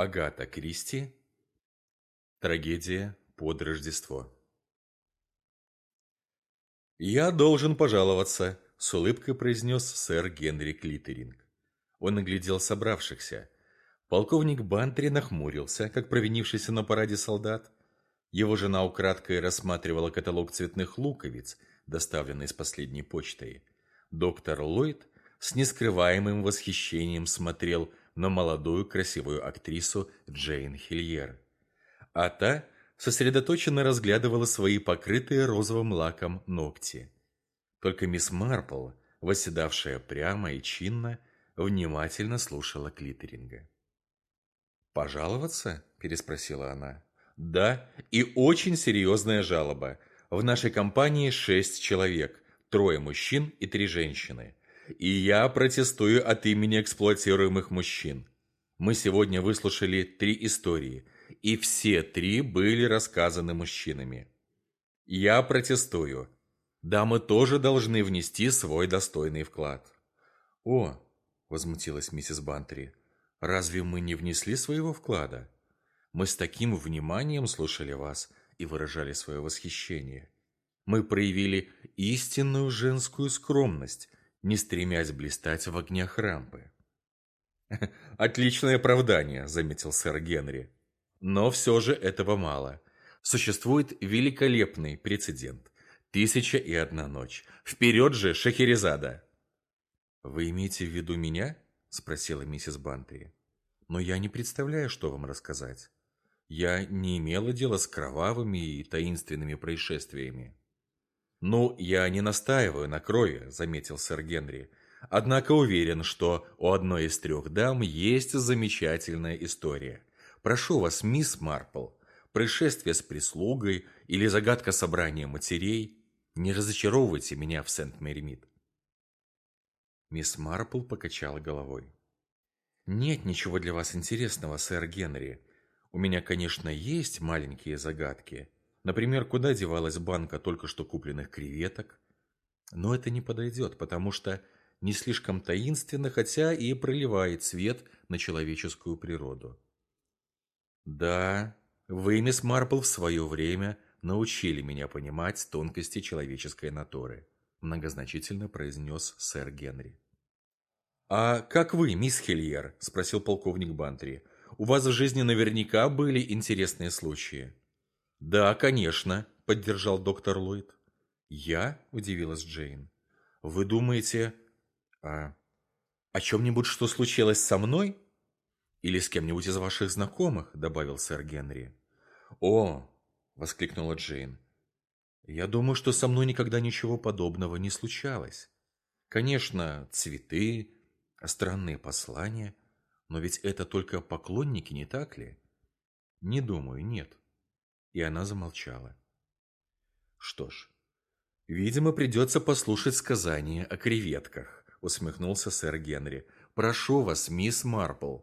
Агата Кристи. Трагедия под Рождество. «Я должен пожаловаться», — с улыбкой произнес сэр Генри Клитеринг. Он оглядел собравшихся. Полковник Бантри нахмурился, как провинившийся на параде солдат. Его жена украдкой рассматривала каталог цветных луковиц, доставленный с последней почтой. Доктор Ллойд с нескрываемым восхищением смотрел на молодую красивую актрису Джейн Хильер. А та сосредоточенно разглядывала свои покрытые розовым лаком ногти. Только мисс Марпл, восседавшая прямо и чинно, внимательно слушала Клитеринга. «Пожаловаться?» – переспросила она. «Да, и очень серьезная жалоба. В нашей компании шесть человек, трое мужчин и три женщины. И я протестую от имени эксплуатируемых мужчин. Мы сегодня выслушали три истории, и все три были рассказаны мужчинами. Я протестую. Дамы тоже должны внести свой достойный вклад. О, возмутилась миссис Бантри. Разве мы не внесли своего вклада? Мы с таким вниманием слушали вас и выражали свое восхищение. Мы проявили истинную женскую скромность не стремясь блистать в огнях рампы. «Отличное оправдание», — заметил сэр Генри. «Но все же этого мало. Существует великолепный прецедент. Тысяча и одна ночь. Вперед же, Шахерезада!» «Вы имеете в виду меня?» — спросила миссис Бантри. «Но я не представляю, что вам рассказать. Я не имела дела с кровавыми и таинственными происшествиями. «Ну, я не настаиваю на крови», — заметил сэр Генри. «Однако уверен, что у одной из трех дам есть замечательная история. Прошу вас, мисс Марпл, происшествие с прислугой или загадка собрания матерей, не разочаровывайте меня в Сент-Мэри-Мид». Мисс Марпл покачала головой. «Нет ничего для вас интересного, сэр Генри. У меня, конечно, есть маленькие загадки». Например, куда девалась банка только что купленных креветок? Но это не подойдет, потому что не слишком таинственно, хотя и проливает свет на человеческую природу. Да, вы, мисс Марпл, в свое время научили меня понимать тонкости человеческой натуры, многозначительно произнес сэр Генри. «А как вы, мисс Хильер?» – спросил полковник Бантри. «У вас в жизни наверняка были интересные случаи». «Да, конечно», — поддержал доктор Ллойд. «Я?» — удивилась Джейн. «Вы думаете о... о чем-нибудь, что случилось со мной?» «Или с кем-нибудь из ваших знакомых?» — добавил сэр Генри. «О!» — воскликнула Джейн. «Я думаю, что со мной никогда ничего подобного не случалось. Конечно, цветы, странные послания, но ведь это только поклонники, не так ли?» «Не думаю, нет». И она замолчала. Что ж, видимо, придется послушать сказание о креветках, усмехнулся сэр Генри. Прошу вас, мисс Марпл.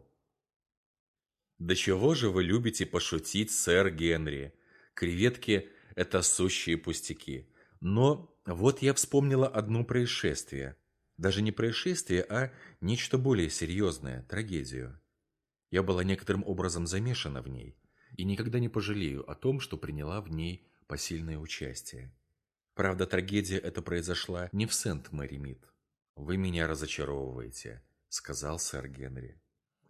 Да чего же вы любите пошутить, сэр Генри? Креветки – это сущие пустяки. Но вот я вспомнила одно происшествие. Даже не происшествие, а нечто более серьезное – трагедию. Я была некоторым образом замешана в ней – и никогда не пожалею о том, что приняла в ней посильное участие. Правда, трагедия эта произошла не в Сент-Мэри-Мид. «Вы меня разочаровываете», — сказал сэр Генри.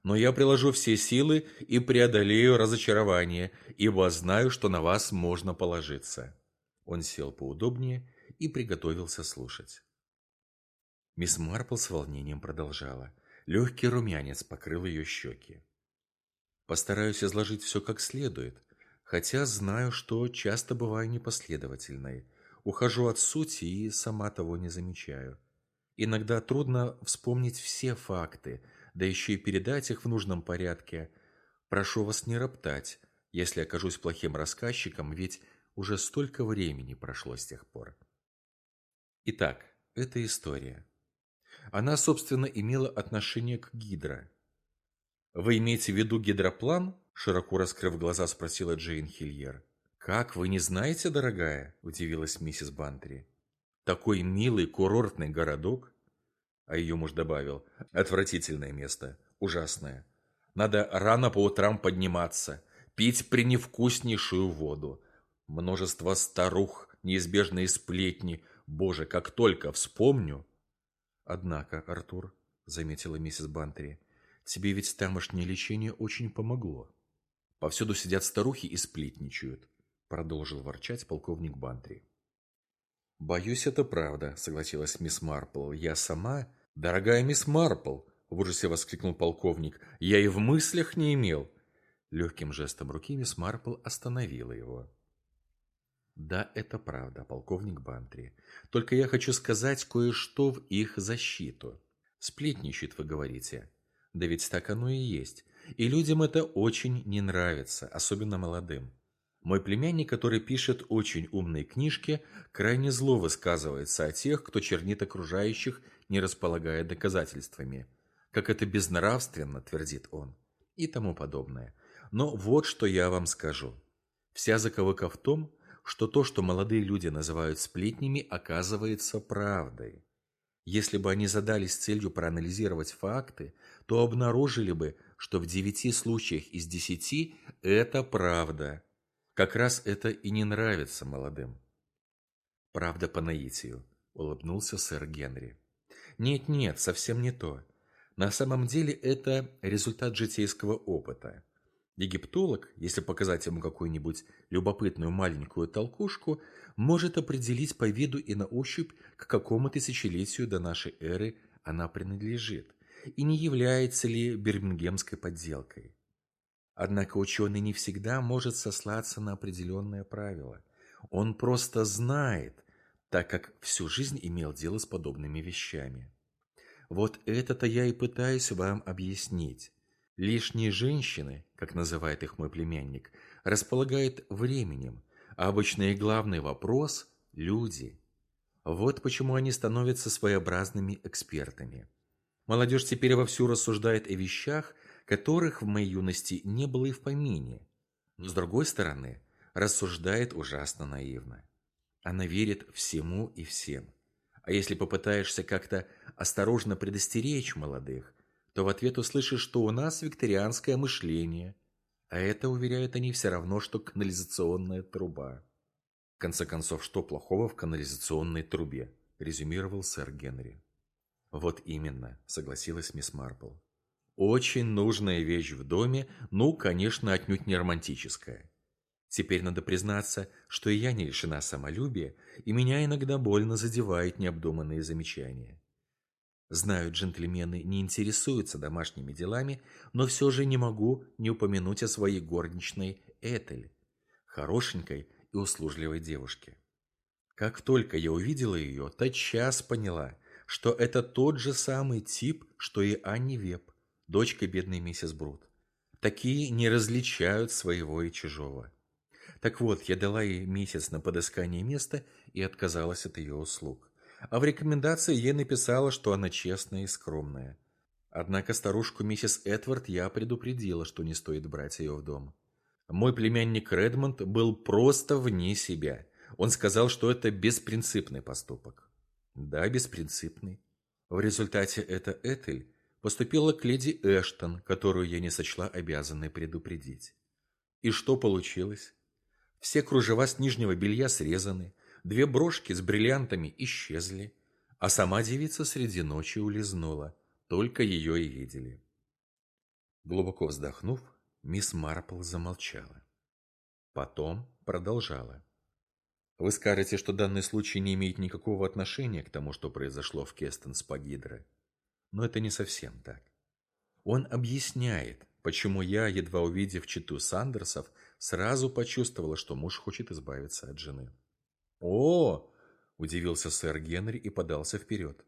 «Но я приложу все силы и преодолею разочарование, ибо знаю, что на вас можно положиться». Он сел поудобнее и приготовился слушать. Мисс Марпл с волнением продолжала. Легкий румянец покрыл ее щеки. Постараюсь изложить все как следует, хотя знаю, что часто бываю непоследовательной. Ухожу от сути и сама того не замечаю. Иногда трудно вспомнить все факты, да еще и передать их в нужном порядке. Прошу вас не роптать, если окажусь плохим рассказчиком, ведь уже столько времени прошло с тех пор. Итак, эта история. Она, собственно, имела отношение к Гидро. «Вы имеете в виду гидроплан?» Широко раскрыв глаза, спросила Джейн Хильер. «Как, вы не знаете, дорогая?» – удивилась миссис Бантри. «Такой милый курортный городок?» А ее муж добавил. «Отвратительное место. Ужасное. Надо рано по утрам подниматься, пить преневкуснейшую воду. Множество старух, неизбежные сплетни. Боже, как только вспомню... Однако, Артур, заметила миссис Бантри, тебе ведь тамошнее лечение очень помогло. Повсюду сидят старухи и сплетничают, продолжил ворчать полковник Бантри. Боюсь, это правда, согласилась мисс Марпл. Я сама... Дорогая мисс Марпл, в ужасе воскликнул полковник, я и в мыслях не имел. Легким жестом руки мисс Марпл остановила его. Да, это правда, полковник Бантри. Только я хочу сказать кое-что в их защиту. Сплетничает, вы говорите. Да ведь так оно и есть. И людям это очень не нравится, особенно молодым. Мой племянник, который пишет очень умные книжки, крайне зло высказывается о тех, кто чернит окружающих, не располагая доказательствами. Как это безнравственно, твердит он. И тому подобное. Но вот что я вам скажу. Вся заковыка в том, что то, что молодые люди называют сплетнями, оказывается правдой. Если бы они задались целью проанализировать факты, то обнаружили бы, что в девяти случаях из десяти это правда. Как раз это и не нравится молодым. Правда по наитию, улыбнулся сэр Генри. Нет-нет, совсем не то. На самом деле это результат житейского опыта. Египтолог, если показать ему какую-нибудь любопытную маленькую толкушку, может определить по виду и на ощупь, к какому тысячелетию до нашей эры она принадлежит, и не является ли бирмингемской подделкой. Однако ученый не всегда может сослаться на определенное правило. Он просто знает, так как всю жизнь имел дело с подобными вещами. Вот это-то я и пытаюсь вам объяснить. Лишние женщины, как называет их мой племянник, располагают временем, а обычный и главный вопрос – люди. Вот почему они становятся своеобразными экспертами. Молодежь теперь вовсю рассуждает о вещах, которых в моей юности не было и в помине. Но с другой стороны, рассуждает ужасно наивно. Она верит всему и всем. А если попытаешься как-то осторожно предостеречь молодых, то в ответ услышишь, что у нас викторианское мышление, а это, уверяют они, все равно, что канализационная труба. В конце концов, что плохого в канализационной трубе? резюмировал сэр Генри. Вот именно, согласилась мисс Марпл. Очень нужная вещь в доме, ну, конечно, отнюдь не романтическая. Теперь надо признаться, что и я не лишена самолюбия, и меня иногда больно задевают необдуманные замечания. Знаю, джентльмены не интересуются домашними делами, но все же не могу не упомянуть о своей горничной Этель, хорошенькой и услужливой девушке. Как только я увидела ее, тотчас поняла, что это тот же самый тип, что и Анни Веб, дочка бедной миссис Брут. Такие не различают своего и чужого. Так вот, я дала ей месяц на подыскание места и отказалась от ее услуг а в рекомендации ей написала, что она честная и скромная. Однако старушку миссис Эдвард я предупредила, что не стоит брать ее в дом. Мой племянник Редмонд был просто вне себя. Он сказал, что это беспринципный поступок. Да, беспринципный. В результате эта Этель поступила к леди Эштон, которую я не сочла обязанной предупредить. И что получилось? Все кружева с нижнего белья срезаны, Две брошки с бриллиантами исчезли, а сама девица среди ночи улизнула. Только ее и видели. Глубоко вздохнув, мисс Марпл замолчала. Потом продолжала. Вы скажете, что данный случай не имеет никакого отношения к тому, что произошло в Кестон с Пагидро. Но это не совсем так. Он объясняет, почему я, едва увидев читу Сандерсов, сразу почувствовала, что муж хочет избавиться от жены. «О!» – удивился сэр Генри и подался вперед.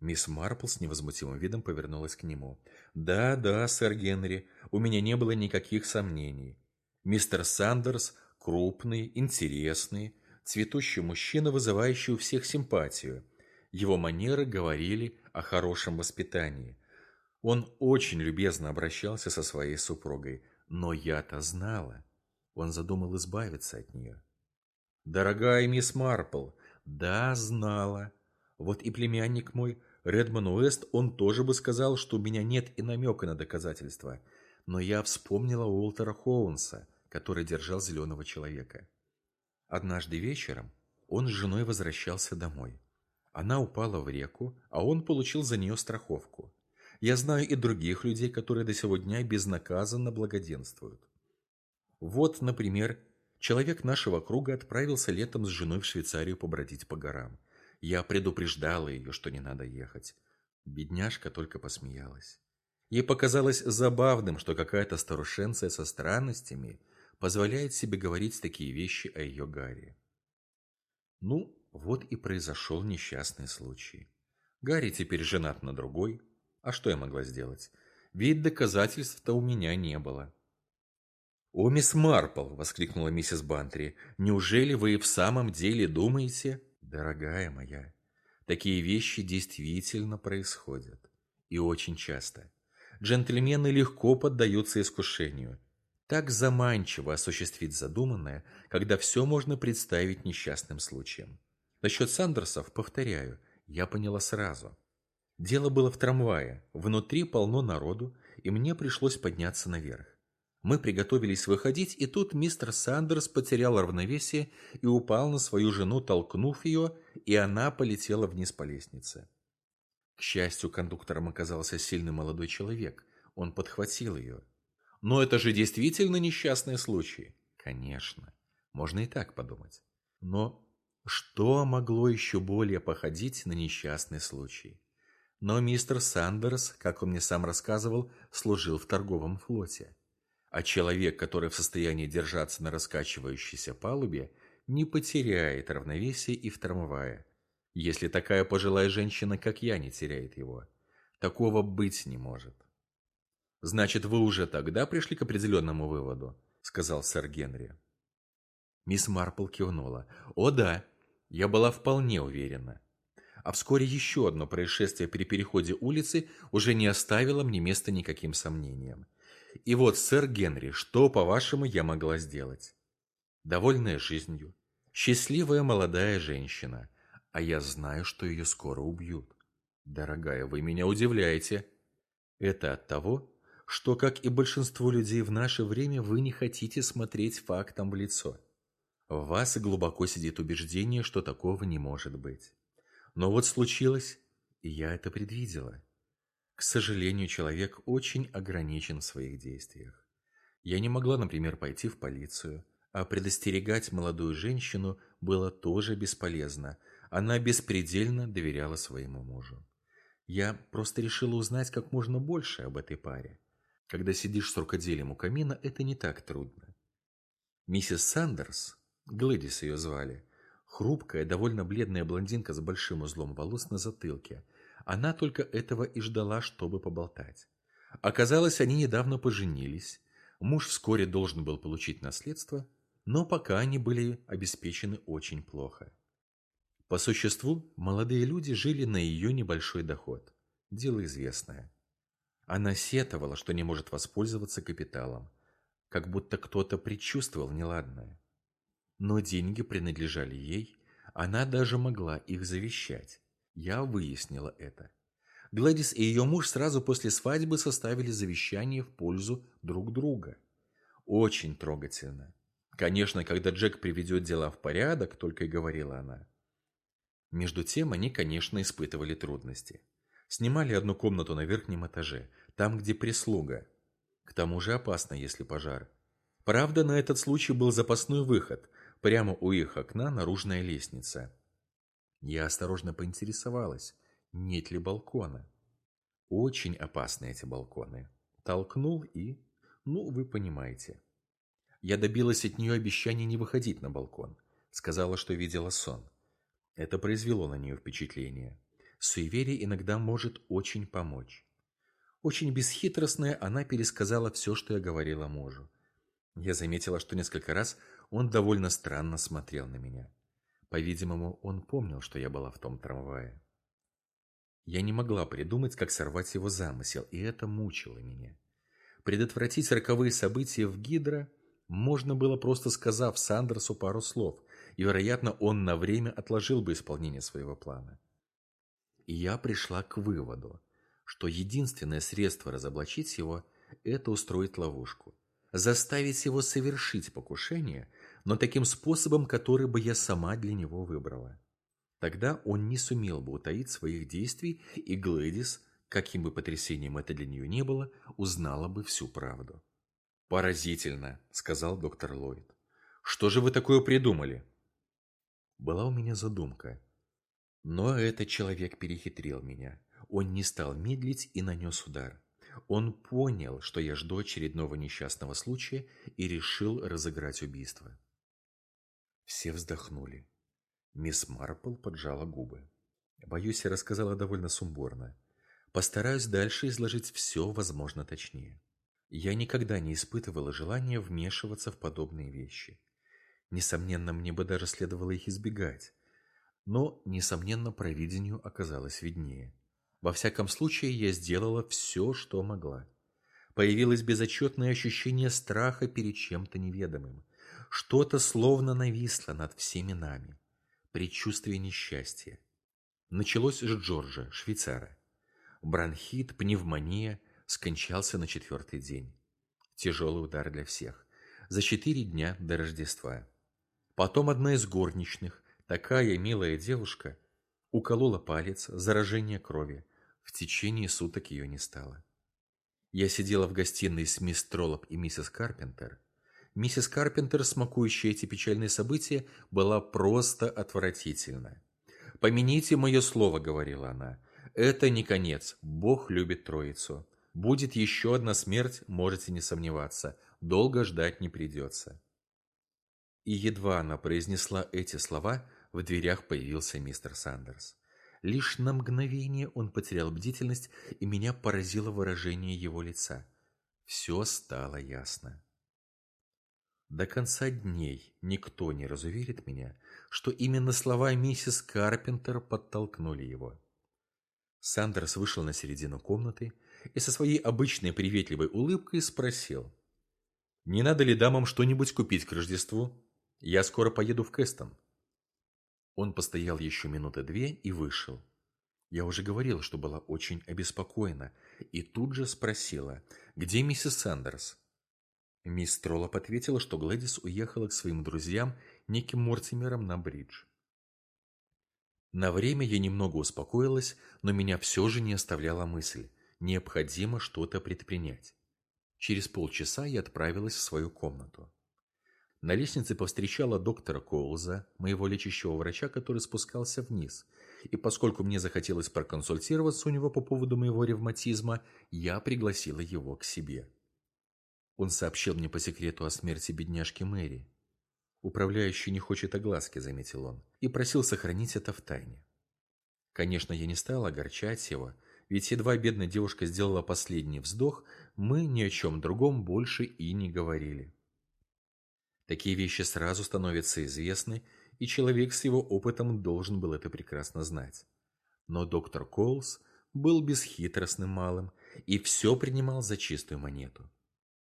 Мисс Марпл с невозмутимым видом повернулась к нему. «Да, да, сэр Генри, у меня не было никаких сомнений. Мистер Сандерс – крупный, интересный, цветущий мужчина, вызывающий у всех симпатию. Его манеры говорили о хорошем воспитании. Он очень любезно обращался со своей супругой, но я-то знала. Он задумал избавиться от нее. Дорогая мисс Марпл, да, знала. Вот и племянник мой Редман Уэст, он тоже бы сказал, что у меня нет и намека на доказательства. Но я вспомнила Уолтера Хоунса, который держал зеленого человека. Однажды вечером он с женой возвращался домой. Она упала в реку, а он получил за нее страховку. Я знаю и других людей, которые до сего дня безнаказанно благоденствуют. Вот, например, человек нашего круга отправился летом с женой в Швейцарию побродить по горам. Я предупреждала ее, что не надо ехать. Бедняжка только посмеялась. Ей показалось забавным, что какая-то старушенция со странностями позволяет себе говорить такие вещи о ее Гарри. Ну, вот и произошел несчастный случай. Гарри теперь женат на другой. А что я могла сделать? Ведь доказательств-то у меня не было. «О, мисс Марпл!» — воскликнула миссис Бантри. «Неужели вы и в самом деле думаете...» «Дорогая моя, такие вещи действительно происходят. И очень часто. Джентльмены легко поддаются искушению. Так заманчиво осуществить задуманное, когда все можно представить несчастным случаем. Насчет Сандерсов, повторяю, я поняла сразу. Дело было в трамвае, внутри полно народу, и мне пришлось подняться наверх. Мы приготовились выходить, и тут мистер Сандерс потерял равновесие и упал на свою жену, толкнув ее, и она полетела вниз по лестнице. К счастью, кондуктором оказался сильный молодой человек. Он подхватил ее. Но это же действительно несчастный случай. Конечно, можно и так подумать. Но что могло еще более походить на несчастный случай? Но мистер Сандерс, как он мне сам рассказывал, служил в торговом флоте. А человек, который в состоянии держаться на раскачивающейся палубе, не потеряет равновесие и в трамвае. Если такая пожилая женщина, как я, не теряет его. Такого быть не может. «Значит, вы уже тогда пришли к определенному выводу?» — сказал сэр Генри. Мисс Марпл кивнула. «О да, я была вполне уверена». А вскоре еще одно происшествие при переходе улицы уже не оставило мне места никаким сомнениям. И вот, сэр Генри, что, по-вашему, я могла сделать? Довольная жизнью, счастливая молодая женщина, а я знаю, что ее скоро убьют. Дорогая, вы меня удивляете. Это от того, что, как и большинство людей в наше время, вы не хотите смотреть фактам в лицо. В вас глубоко сидит убеждение, что такого не может быть. Но вот случилось, и я это предвидела. К сожалению, человек очень ограничен в своих действиях. Я не могла, например, пойти в полицию, а предостерегать молодую женщину было тоже бесполезно. Она беспредельно доверяла своему мужу. Я просто решила узнать как можно больше об этой паре. Когда сидишь с рукоделием у камина, это не так трудно. Миссис Сандерс, Глэдис ее звали, хрупкая, довольно бледная блондинка с большим узлом волос на затылке – она только этого и ждала, чтобы поболтать. Оказалось, они недавно поженились. Муж вскоре должен был получить наследство, но пока они были обеспечены очень плохо. По существу, молодые люди жили на ее небольшой доход. Дело известное. Она сетовала, что не может воспользоваться капиталом, как будто кто-то предчувствовал неладное. Но деньги принадлежали ей, она даже могла их завещать. Я выяснила это. Гладис и ее муж сразу после свадьбы составили завещание в пользу друг друга. Очень трогательно. Конечно, когда Джек приведет дела в порядок, только и говорила она. Между тем они, конечно, испытывали трудности. Снимали одну комнату на верхнем этаже, там, где прислуга. К тому же опасно, если пожар. Правда, на этот случай был запасной выход. Прямо у их окна наружная лестница. Я осторожно поинтересовалась, нет ли балкона. Очень опасны эти балконы. Толкнул и... Ну, вы понимаете. Я добилась от нее обещания не выходить на балкон. Сказала, что видела сон. Это произвело на нее впечатление. Суеверие иногда может очень помочь. Очень бесхитростная, она пересказала все, что я говорила мужу. Я заметила, что несколько раз он довольно странно смотрел на меня. По-видимому, он помнил, что я была в том трамвае. Я не могла придумать, как сорвать его замысел, и это мучило меня. Предотвратить роковые события в Гидро можно было просто сказав Сандерсу пару слов, и, вероятно, он на время отложил бы исполнение своего плана. И я пришла к выводу, что единственное средство разоблачить его – это устроить ловушку, заставить его совершить покушение, но таким способом, который бы я сама для него выбрала. Тогда он не сумел бы утаить своих действий, и Глэдис, каким бы потрясением это для нее не было, узнала бы всю правду. «Поразительно», — сказал доктор Ллойд. «Что же вы такое придумали?» Была у меня задумка. Но этот человек перехитрил меня. Он не стал медлить и нанес удар. Он понял, что я жду очередного несчастного случая и решил разыграть убийство. Все вздохнули. Мисс Марпл поджала губы. Боюсь, я рассказала довольно сумбурно. Постараюсь дальше изложить все, возможно, точнее. Я никогда не испытывала желания вмешиваться в подобные вещи. Несомненно, мне бы даже следовало их избегать. Но, несомненно, провидению оказалось виднее. Во всяком случае, я сделала все, что могла. Появилось безотчетное ощущение страха перед чем-то неведомым. Что-то словно нависло над всеми нами. Предчувствие несчастья. Началось с Джорджа, швейцара. Бронхит, пневмония, скончался на четвертый день. Тяжелый удар для всех. За четыре дня до Рождества. Потом одна из горничных, такая милая девушка, уколола палец, заражение крови. В течение суток ее не стало. Я сидела в гостиной с мисс Троллоп и миссис Карпентер. Миссис Карпентер, смакующая эти печальные события, была просто отвратительна. «Помяните мое слово», — говорила она. «Это не конец. Бог любит Троицу. Будет еще одна смерть, можете не сомневаться. Долго ждать не придется». И едва она произнесла эти слова, в дверях появился мистер Сандерс. Лишь на мгновение он потерял бдительность, и меня поразило выражение его лица. Все стало ясно. До конца дней никто не разуверит меня, что именно слова миссис Карпентер подтолкнули его. Сандерс вышел на середину комнаты и со своей обычной приветливой улыбкой спросил. «Не надо ли дамам что-нибудь купить к Рождеству? Я скоро поеду в Кэстон». Он постоял еще минуты две и вышел. Я уже говорила, что была очень обеспокоена, и тут же спросила, где миссис Сандерс. Мисс Троллоп ответила, что Глэдис уехала к своим друзьям, неким Мортимером, на бридж. На время я немного успокоилась, но меня все же не оставляла мысль, необходимо что-то предпринять. Через полчаса я отправилась в свою комнату. На лестнице повстречала доктора Коулза, моего лечащего врача, который спускался вниз. И поскольку мне захотелось проконсультироваться у него по поводу моего ревматизма, я пригласила его к себе. Он сообщил мне по секрету о смерти бедняжки Мэри. «Управляющий не хочет огласки», — заметил он, и просил сохранить это в тайне. Конечно, я не стала огорчать его, ведь едва бедная девушка сделала последний вздох, мы ни о чем другом больше и не говорили. Такие вещи сразу становятся известны, и человек с его опытом должен был это прекрасно знать. Но доктор Коулс был бесхитростным малым и все принимал за чистую монету.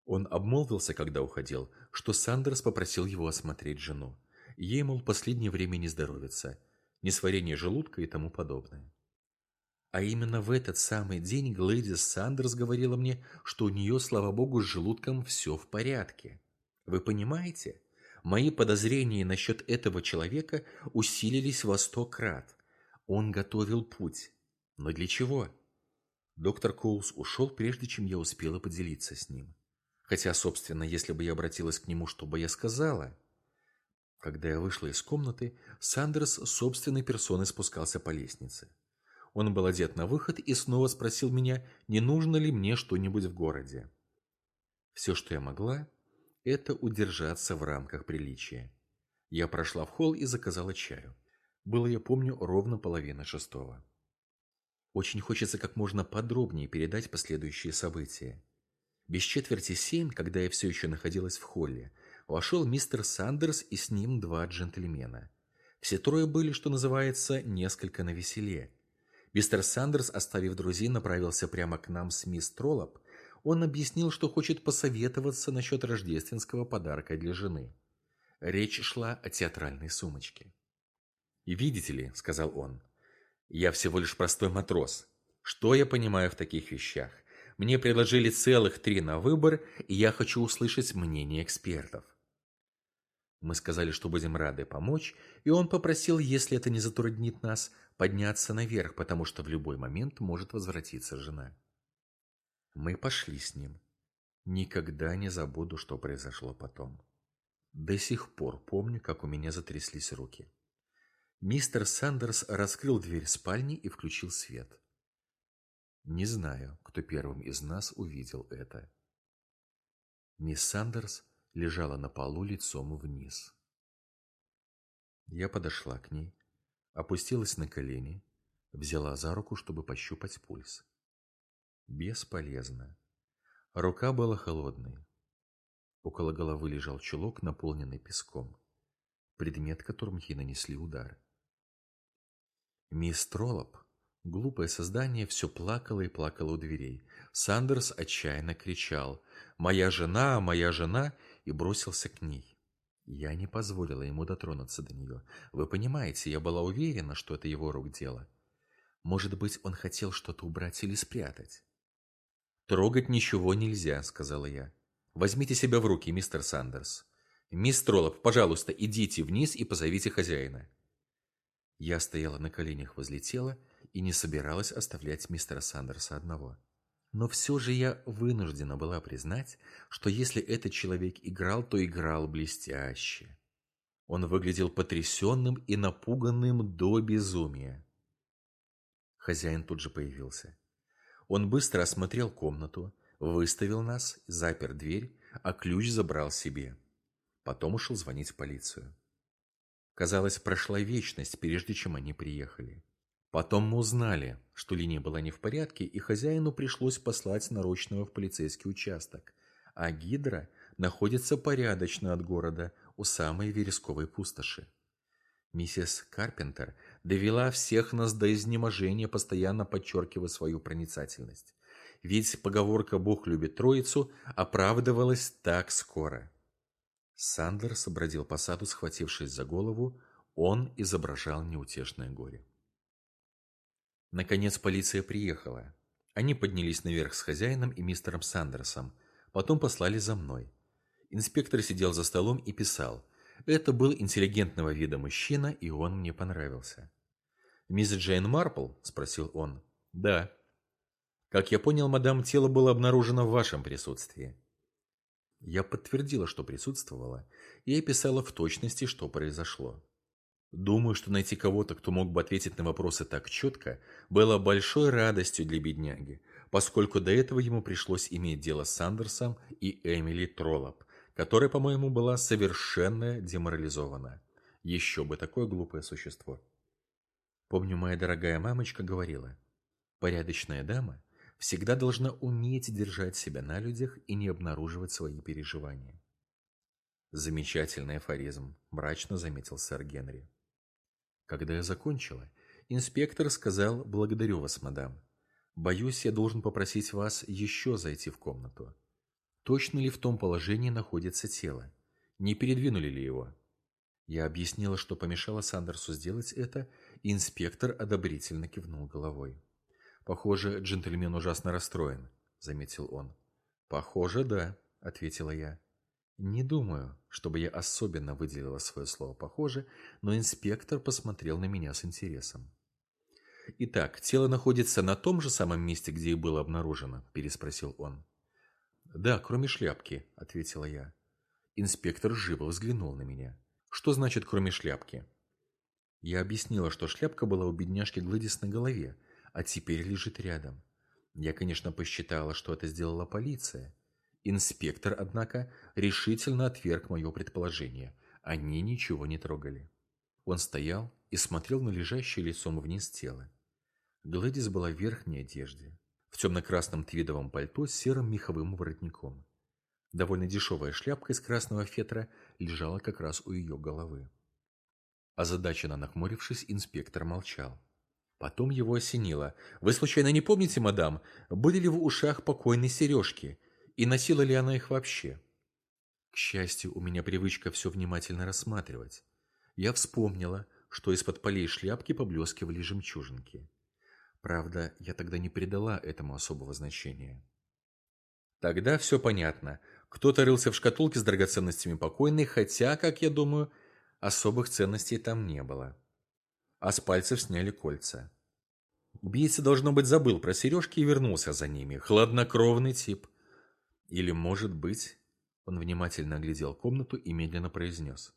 Он обмолвился, когда уходил, что Сандерс попросил его осмотреть жену. Ей, мол, последнее время не здоровится, несварение желудка и тому подобное. А именно в этот самый день Глэдис Сандерс говорила мне, что у нее, слава богу, с желудком все в порядке. Вы понимаете? Мои подозрения насчет этого человека усилились во сто крат. Он готовил путь. Но для чего? Доктор Коулс ушел, прежде чем я успела поделиться с ним. Хотя, собственно, если бы я обратилась к нему, что бы я сказала? Когда я вышла из комнаты, Сандерс собственной персоной спускался по лестнице. Он был одет на выход и снова спросил меня, не нужно ли мне что-нибудь в городе. Все, что я могла, это удержаться в рамках приличия. Я прошла в холл и заказала чаю. Было, я помню, ровно половина шестого. Очень хочется как можно подробнее передать последующие события. Без четверти семь, когда я все еще находилась в холле, вошел мистер Сандерс и с ним два джентльмена. Все трое были, что называется, несколько навеселе. Мистер Сандерс, оставив друзей, направился прямо к нам с мисс Троллоп, он объяснил, что хочет посоветоваться насчет рождественского подарка для жены. Речь шла о театральной сумочке. «И видите ли», — сказал он, Я всего лишь простой матрос. Что я понимаю в таких вещах? Мне предложили целых три на выбор, и я хочу услышать мнение экспертов. Мы сказали, что будем рады помочь, и он попросил, если это не затруднит нас, подняться наверх, потому что в любой момент может возвратиться жена. Мы пошли с ним. Никогда не забуду, что произошло потом. До сих пор помню, как у меня затряслись руки. Мистер Сандерс раскрыл дверь спальни и включил свет. Не знаю, кто первым из нас увидел это. Мисс Сандерс лежала на полу лицом вниз. Я подошла к ней, опустилась на колени, взяла за руку, чтобы пощупать пульс. Бесполезно. Рука была холодной. Около головы лежал чулок, наполненный песком, предмет, которым ей нанесли удар. Мисс Троллоп, глупое создание, все плакало и плакало у дверей. Сандерс отчаянно кричал «Моя жена! Моя жена!» и бросился к ней. Я не позволила ему дотронуться до нее. Вы понимаете, я была уверена, что это его рук дело. Может быть, он хотел что-то убрать или спрятать. «Трогать ничего нельзя», — сказала я. «Возьмите себя в руки, мистер Сандерс. Мисс Троллоп, пожалуйста, идите вниз и позовите хозяина». Я стояла на коленях возле тела и не собиралась оставлять мистера Сандерса одного. Но все же я вынуждена была признать, что если этот человек играл, то играл блестяще. Он выглядел потрясенным и напуганным до безумия. Хозяин тут же появился. Он быстро осмотрел комнату, выставил нас, запер дверь, а ключ забрал себе. Потом ушел звонить в полицию. Казалось, прошла вечность, прежде чем они приехали. Потом мы узнали, что линия была не в порядке, и хозяину пришлось послать нарочного в полицейский участок, а гидра находится порядочно от города, у самой вересковой пустоши. Миссис Карпентер довела всех нас до изнеможения, постоянно подчеркивая свою проницательность. Ведь поговорка «Бог любит троицу» оправдывалась так скоро. Сандерс обродил по саду, схватившись за голову, он изображал неутешное горе. Наконец полиция приехала. Они поднялись наверх с хозяином и мистером Сандерсом, потом послали за мной. Инспектор сидел за столом и писал. Это был интеллигентного вида мужчина, и он мне понравился. «Мисс Джейн Марпл?» – спросил он. «Да». «Как я понял, мадам, тело было обнаружено в вашем присутствии». Я подтвердила, что присутствовала, и описала в точности, что произошло. Думаю, что найти кого-то, кто мог бы ответить на вопросы так четко, было большой радостью для бедняги, поскольку до этого ему пришлось иметь дело с Сандерсом и Эмили Троллоп, которая, по-моему, была совершенно деморализована. Еще бы такое глупое существо. Помню, моя дорогая мамочка говорила, порядочная дама всегда должна уметь держать себя на людях и не обнаруживать свои переживания. Замечательный афоризм, мрачно заметил сэр Генри. Когда я закончила, инспектор сказал «Благодарю вас, мадам. Боюсь, я должен попросить вас еще зайти в комнату. Точно ли в том положении находится тело? Не передвинули ли его?» Я объяснила, что помешала Сандерсу сделать это, и инспектор одобрительно кивнул головой. «Похоже, джентльмен ужасно расстроен», — заметил он. «Похоже, да», — ответила я. Не думаю, чтобы я особенно выделила свое слово «похоже», но инспектор посмотрел на меня с интересом. «Итак, тело находится на том же самом месте, где и было обнаружено?» – переспросил он. «Да, кроме шляпки», – ответила я. Инспектор живо взглянул на меня. «Что значит «кроме шляпки»?» Я объяснила, что шляпка была у бедняжки Гладис на голове, а теперь лежит рядом. Я, конечно, посчитала, что это сделала полиция, Инспектор, однако, решительно отверг мое предположение. Они ничего не трогали. Он стоял и смотрел на лежащее лицом вниз тело. Гладис была в верхней одежде, в темно-красном твидовом пальто с серым меховым воротником. Довольно дешевая шляпка из красного фетра лежала как раз у ее головы. Озадаченно нахмурившись, инспектор молчал. Потом его осенило. «Вы случайно не помните, мадам, были ли в ушах покойной сережки? и носила ли она их вообще. К счастью, у меня привычка все внимательно рассматривать. Я вспомнила, что из-под полей шляпки поблескивали жемчужинки. Правда, я тогда не придала этому особого значения. Тогда все понятно. Кто-то рылся в шкатулке с драгоценностями покойной, хотя, как я думаю, особых ценностей там не было. А с пальцев сняли кольца. Убийца, должно быть, забыл про сережки и вернулся за ними. Хладнокровный тип. Или, может быть... Он внимательно оглядел комнату и медленно произнес.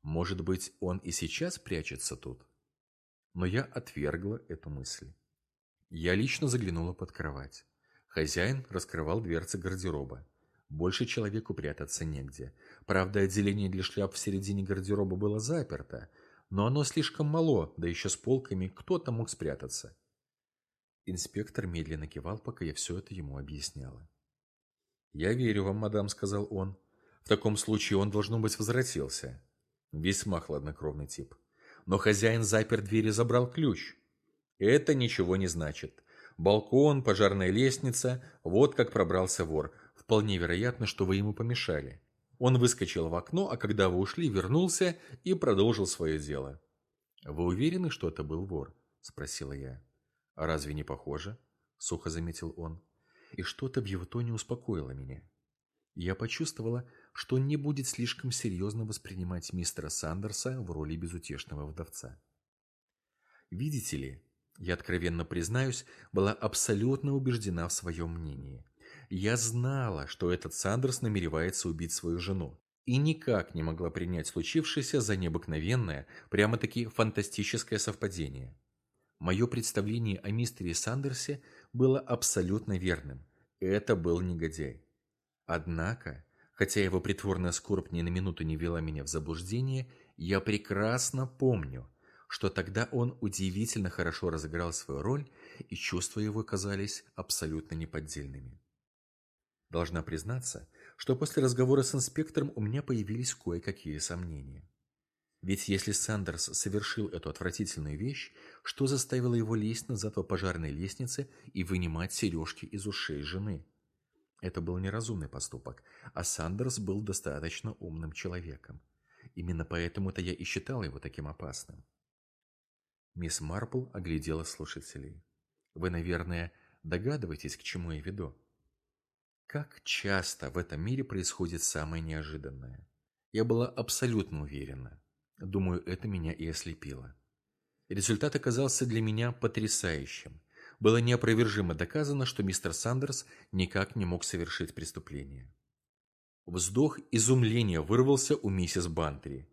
Может быть, он и сейчас прячется тут? Но я отвергла эту мысль. Я лично заглянула под кровать. Хозяин раскрывал дверцы гардероба. Больше человеку прятаться негде. Правда, отделение для шляп в середине гардероба было заперто, но оно слишком мало, да еще с полками кто-то мог спрятаться. Инспектор медленно кивал, пока я все это ему объясняла. «Я верю вам, мадам», — сказал он. «В таком случае он, должно быть, возвратился». Весьма хладнокровный тип. Но хозяин запер дверь и забрал ключ. Это ничего не значит. Балкон, пожарная лестница – вот как пробрался вор. Вполне вероятно, что вы ему помешали. Он выскочил в окно, а когда вы ушли, вернулся и продолжил свое дело. «Вы уверены, что это был вор?» – спросила я. «А разве не похоже?» – сухо заметил он. И что-то в его тоне успокоило меня. Я почувствовала, что он не будет слишком серьезно воспринимать мистера Сандерса в роли безутешного вдовца. Видите ли, я откровенно признаюсь, была абсолютно убеждена в своем мнении. Я знала, что этот Сандерс намеревается убить свою жену, и никак не могла принять случившееся за необыкновенное, прямо-таки фантастическое совпадение. Мое представление о мистере Сандерсе было абсолютно верным. Это был негодяй. Однако, хотя его притворная скорбь ни на минуту не вела меня в заблуждение, я прекрасно помню, что тогда он удивительно хорошо разыграл свою роль, и чувства его казались абсолютно неподдельными. Должна признаться, что после разговора с инспектором у меня появились кое-какие сомнения. Ведь если Сандерс совершил эту отвратительную вещь, что заставило его лезть назад по пожарной лестнице и вынимать сережки из ушей жены? Это был неразумный поступок, а Сандерс был достаточно умным человеком. Именно поэтому-то я и считал его таким опасным. Мисс Марпл оглядела слушателей. Вы, наверное, догадываетесь, к чему я веду? Как часто в этом мире происходит самое неожиданное? Я была абсолютно уверена. Думаю, это меня и ослепило. Результат оказался для меня потрясающим было неопровержимо доказано, что мистер Сандерс никак не мог совершить преступление. Вздох изумления вырвался у миссис Бантри.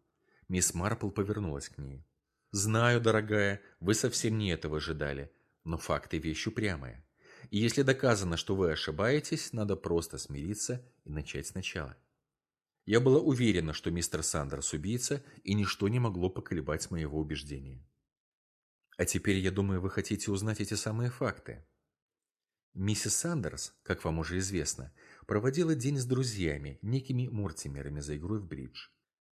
Мисс Марпл повернулась к ней. «Знаю, дорогая, вы совсем не этого ожидали, но факты вещь упрямая. И если доказано, что вы ошибаетесь, надо просто смириться и начать сначала». Я была уверена, что мистер Сандерс убийца, и ничто не могло поколебать моего убеждения. А теперь, я думаю, вы хотите узнать эти самые факты. Миссис Сандерс, как вам уже известно, проводила день с друзьями, некими Мортимерами за игрой в бридж.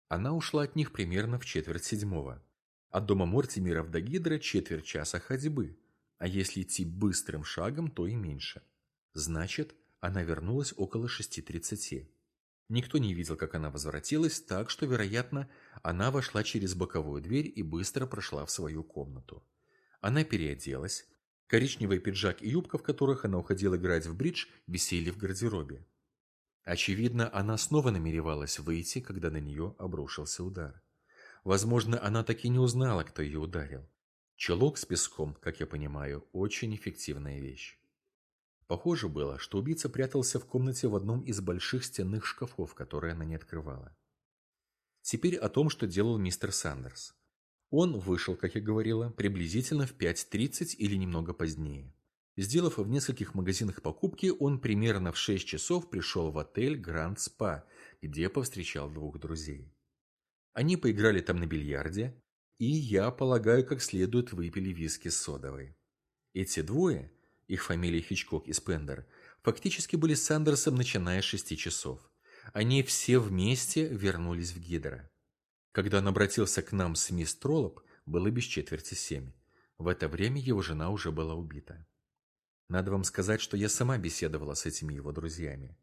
Она ушла от них примерно в четверть седьмого. От дома Мортимеров до Гидра четверть часа ходьбы, а если идти быстрым шагом, то и меньше. Значит, она вернулась около 6.30. Никто не видел, как она возвратилась, так что, вероятно, она вошла через боковую дверь и быстро прошла в свою комнату. Она переоделась. Коричневый пиджак и юбка, в которых она уходила играть в бридж, висели в гардеробе. Очевидно, она снова намеревалась выйти, когда на нее обрушился удар. Возможно, она так и не узнала, кто ее ударил. Чулок с песком, как я понимаю, очень эффективная вещь. Похоже было, что убийца прятался в комнате в одном из больших стенных шкафов, которые она не открывала. Теперь о том, что делал мистер Сандерс. Он вышел, как я говорила, приблизительно в 5.30 или немного позднее. Сделав в нескольких магазинах покупки, он примерно в 6 часов пришел в отель Гранд Спа, где повстречал двух друзей. Они поиграли там на бильярде, и, я полагаю, как следует выпили виски с содовой. Эти двое, их фамилии Хичкок и Спендер, фактически были с Сандерсом начиная с 6 часов. Они все вместе вернулись в Гидро. Когда он обратился к нам с мисс Троллоп, было без четверти семь. В это время его жена уже была убита. Надо вам сказать, что я сама беседовала с этими его друзьями.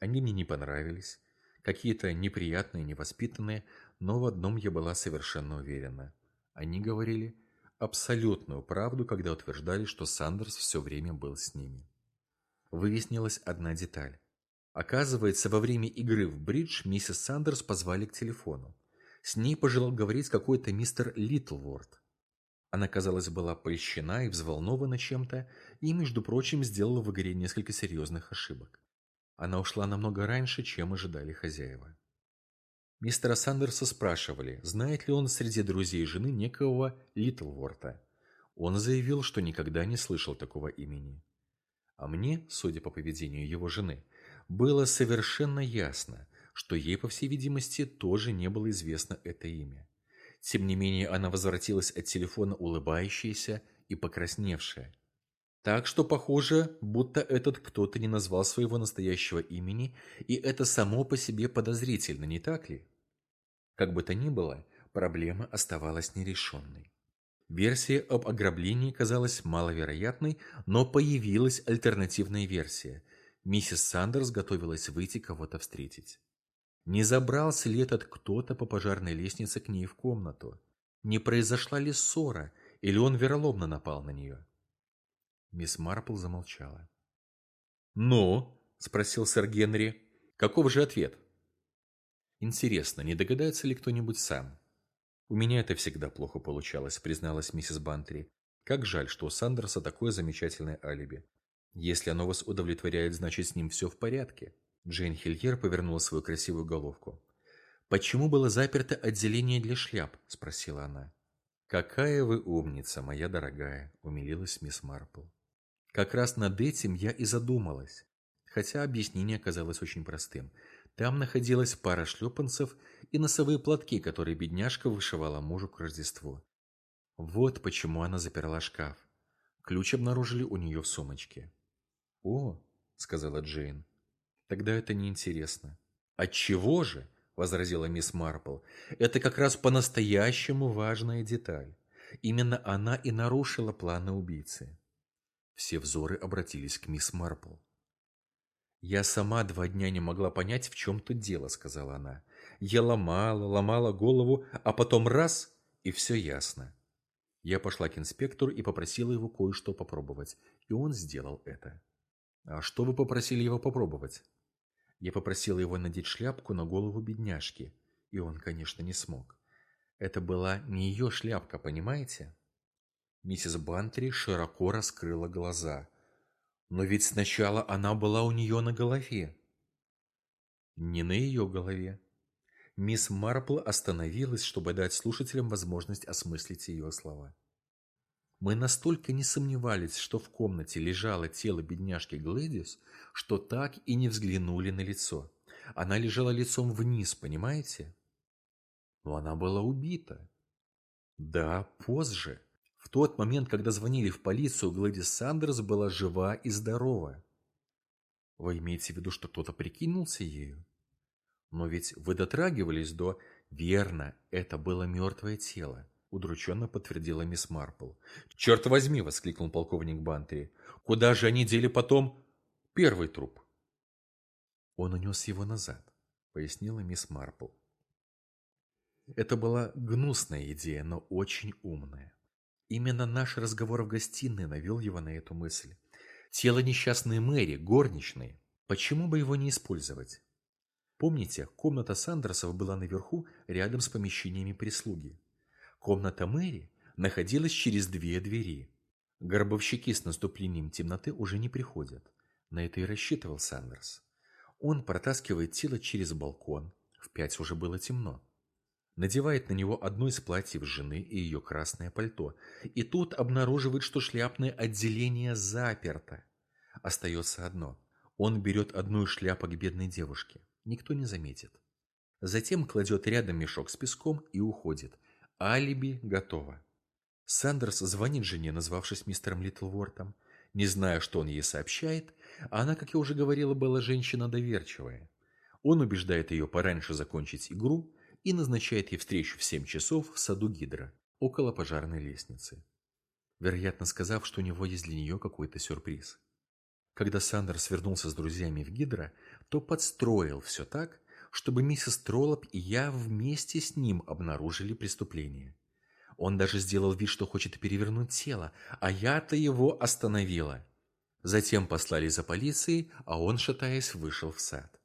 Они мне не понравились, какие-то неприятные, невоспитанные, но в одном я была совершенно уверена. Они говорили абсолютную правду, когда утверждали, что Сандерс все время был с ними. Выяснилась одна деталь. Оказывается, во время игры в бридж миссис Сандерс позвали к телефону. С ней пожелал говорить какой-то мистер Литлворд. Она, казалось, была польщена и взволнована чем-то, и, между прочим, сделала в игре несколько серьезных ошибок. Она ушла намного раньше, чем ожидали хозяева. Мистера Сандерса спрашивали, знает ли он среди друзей жены некого Литлворта. Он заявил, что никогда не слышал такого имени. А мне, судя по поведению его жены, было совершенно ясно, что ей, по всей видимости, тоже не было известно это имя. Тем не менее, она возвратилась от телефона улыбающаяся и покрасневшая. Так что похоже, будто этот кто-то не назвал своего настоящего имени, и это само по себе подозрительно, не так ли? Как бы то ни было, проблема оставалась нерешенной. Версия об ограблении казалась маловероятной, но появилась альтернативная версия. Миссис Сандерс готовилась выйти кого-то встретить. Не забрался ли этот кто-то по пожарной лестнице к ней в комнату? Не произошла ли ссора, или он вероломно напал на нее? Мисс Марпл замолчала. «Ну?» – спросил сэр Генри. «Каков же ответ?» «Интересно, не догадается ли кто-нибудь сам?» «У меня это всегда плохо получалось», – призналась миссис Бантри. «Как жаль, что у Сандерса такое замечательное алиби. Если оно вас удовлетворяет, значит, с ним все в порядке». Джейн Хильер повернула свою красивую головку. «Почему было заперто отделение для шляп?» – спросила она. «Какая вы умница, моя дорогая!» – умилилась мисс Марпл. Как раз над этим я и задумалась, хотя объяснение оказалось очень простым. Там находилась пара шлепанцев и носовые платки, которые бедняжка вышивала мужу к Рождеству. Вот почему она заперла шкаф. Ключ обнаружили у нее в сумочке. «О», — сказала Джейн, Тогда это неинтересно. Отчего же? возразила мисс Марпл. Это как раз по-настоящему важная деталь. Именно она и нарушила планы убийцы. Все взоры обратились к мисс Марпл. «Я сама два дня не могла понять, в чем тут дело», — сказала она. «Я ломала, ломала голову, а потом раз — и все ясно». Я пошла к инспектору и попросила его кое-что попробовать, и он сделал это. «А что вы попросили его попробовать?» Я попросила его надеть шляпку на голову бедняжки, и он, конечно, не смог. Это была не ее шляпка, понимаете? Миссис Бантри широко раскрыла глаза. Но ведь сначала она была у нее на голове. Не на ее голове. Мисс Марпл остановилась, чтобы дать слушателям возможность осмыслить ее слова. Мы настолько не сомневались, что в комнате лежало тело бедняжки Глэдис, что так и не взглянули на лицо. Она лежала лицом вниз, понимаете? Но она была убита. Да, позже. В тот момент, когда звонили в полицию, Глэдис Сандерс была жива и здорова. Вы имеете в виду, что кто-то прикинулся ею? Но ведь вы дотрагивались до... Верно, это было мертвое тело удрученно подтвердила мисс Марпл. «Черт возьми!» — воскликнул полковник Бантри. «Куда же они дели потом первый труп?» «Он унес его назад», — пояснила мисс Марпл. Это была гнусная идея, но очень умная. Именно наш разговор в гостиной навел его на эту мысль. Тело несчастной Мэри, горничной. Почему бы его не использовать? Помните, комната Сандерсов была наверху, рядом с помещениями прислуги. Комната Мэри находилась через две двери. Горбовщики с наступлением темноты уже не приходят. На это и рассчитывал Сандерс. Он протаскивает тело через балкон. В пять уже было темно. Надевает на него одно из платьев жены и ее красное пальто. И тут обнаруживает, что шляпное отделение заперто. Остается одно. Он берет одну из шляпок бедной девушки. Никто не заметит. Затем кладет рядом мешок с песком и уходит, Алиби готово. Сандерс звонит жене, назвавшись мистером Литлвортом. Не зная, что он ей сообщает, а она, как я уже говорила, была женщина доверчивая. Он убеждает ее пораньше закончить игру и назначает ей встречу в 7 часов в саду Гидра, около пожарной лестницы. Вероятно, сказав, что у него есть для нее какой-то сюрприз. Когда Сандерс вернулся с друзьями в Гидра, то подстроил все так, чтобы миссис Троллоп и я вместе с ним обнаружили преступление. Он даже сделал вид, что хочет перевернуть тело, а я-то его остановила. Затем послали за полицией, а он, шатаясь, вышел в сад.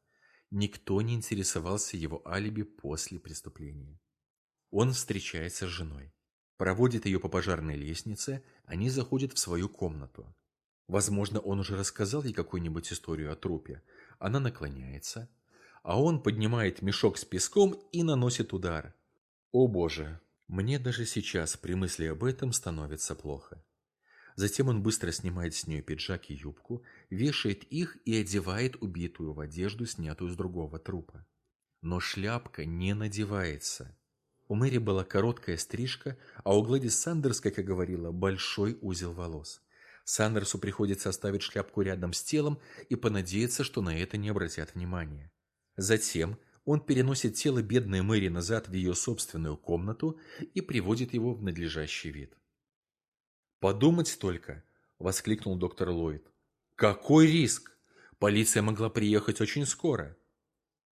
Никто не интересовался его алиби после преступления. Он встречается с женой. Проводит ее по пожарной лестнице, они заходят в свою комнату. Возможно, он уже рассказал ей какую-нибудь историю о трупе. Она наклоняется, а он поднимает мешок с песком и наносит удар. О боже, мне даже сейчас при мысли об этом становится плохо. Затем он быстро снимает с нее пиджак и юбку, вешает их и одевает убитую в одежду, снятую с другого трупа. Но шляпка не надевается. У Мэри была короткая стрижка, а у Гладис Сандерс, как я говорила, большой узел волос. Сандерсу приходится оставить шляпку рядом с телом и понадеяться, что на это не обратят внимания. Затем он переносит тело бедной Мэри назад в ее собственную комнату и приводит его в надлежащий вид. «Подумать только!» – воскликнул доктор Ллойд. «Какой риск! Полиция могла приехать очень скоро!»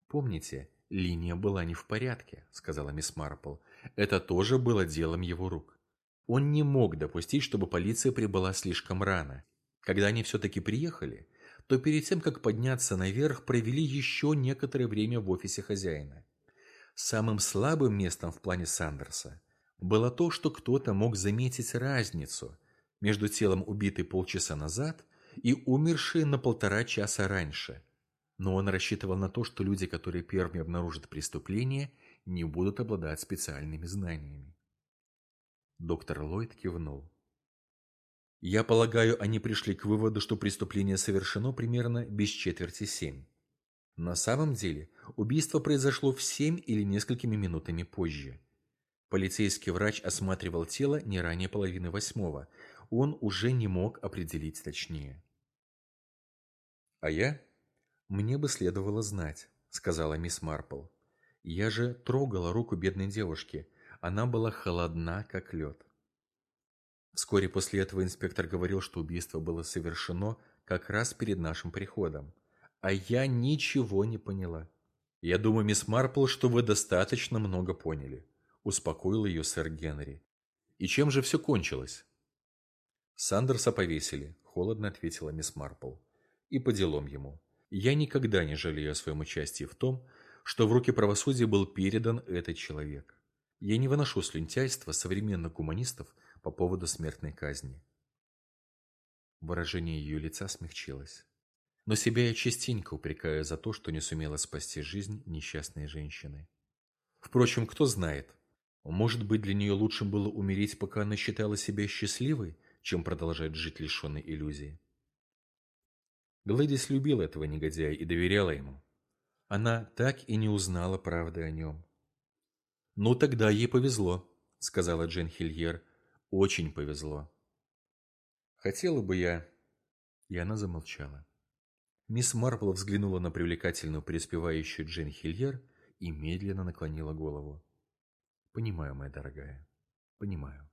«Помните, «Линия была не в порядке», — сказала мисс Марпл. «Это тоже было делом его рук. Он не мог допустить, чтобы полиция прибыла слишком рано. Когда они все-таки приехали, то перед тем, как подняться наверх, провели еще некоторое время в офисе хозяина. Самым слабым местом в плане Сандерса было то, что кто-то мог заметить разницу между телом убитой полчаса назад и умершей на полтора часа раньше – но он рассчитывал на то, что люди, которые первыми обнаружат преступление, не будут обладать специальными знаниями. Доктор Ллойд кивнул. Я полагаю, они пришли к выводу, что преступление совершено примерно без четверти семь. На самом деле, убийство произошло в семь или несколькими минутами позже. Полицейский врач осматривал тело не ранее половины восьмого. Он уже не мог определить точнее. А я «Мне бы следовало знать», — сказала мисс Марпл. «Я же трогала руку бедной девушки. Она была холодна, как лед». Вскоре после этого инспектор говорил, что убийство было совершено как раз перед нашим приходом. А я ничего не поняла. «Я думаю, мисс Марпл, что вы достаточно много поняли», — успокоил ее сэр Генри. «И чем же все кончилось?» «Сандерса повесили», — холодно ответила мисс Марпл. «И по делам ему. Я никогда не жалею о своем участии в том, что в руки правосудия был передан этот человек. Я не выношу слюнтяйства современных гуманистов по поводу смертной казни. Выражение ее лица смягчилось. Но себя я частенько упрекаю за то, что не сумела спасти жизнь несчастной женщины. Впрочем, кто знает, может быть, для нее лучше было умереть, пока она считала себя счастливой, чем продолжать жить лишенной иллюзии. Глэдис любила этого негодяя и доверяла ему. Она так и не узнала правды о нем. «Ну, тогда ей повезло», — сказала Джен Хильер. «Очень повезло». «Хотела бы я...» И она замолчала. Мисс Марпл взглянула на привлекательную преуспевающую Джен Хильер и медленно наклонила голову. «Понимаю, моя дорогая, понимаю».